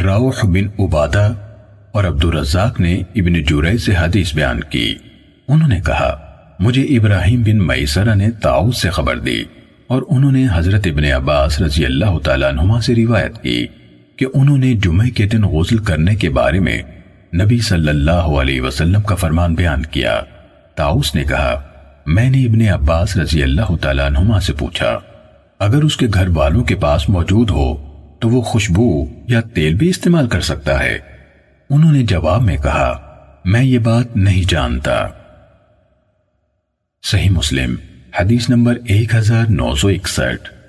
روح بن عبادہ اور عبد الرزاق نے ابن جورئی سے حدیث بیان کی۔ انہوں نے کہا، مجھے ابراہیم بن میسرہ نے تاؤس سے خبر دی اور انہوں نے حضرت ابن عباس رضی اللہ تعالیٰ عنہما سے روایت کی کہ انہوں نے جمعہ کے دن غسل کرنے کے بارے میں نبی صلی اللہ علیہ وسلم کا فرمان بیان کیا۔ تاؤس نے کہا، میں نے ابن عباس رضی اللہ تعالیٰ عنہما سے پوچھا اگر اس کے گھر والوں کے پاس موجود ہو تو وہ خوشبو یا تیل بھی استعمال کر سکتا ہے۔ انہوں نے جواب میں کہا، میں یہ بات نہیں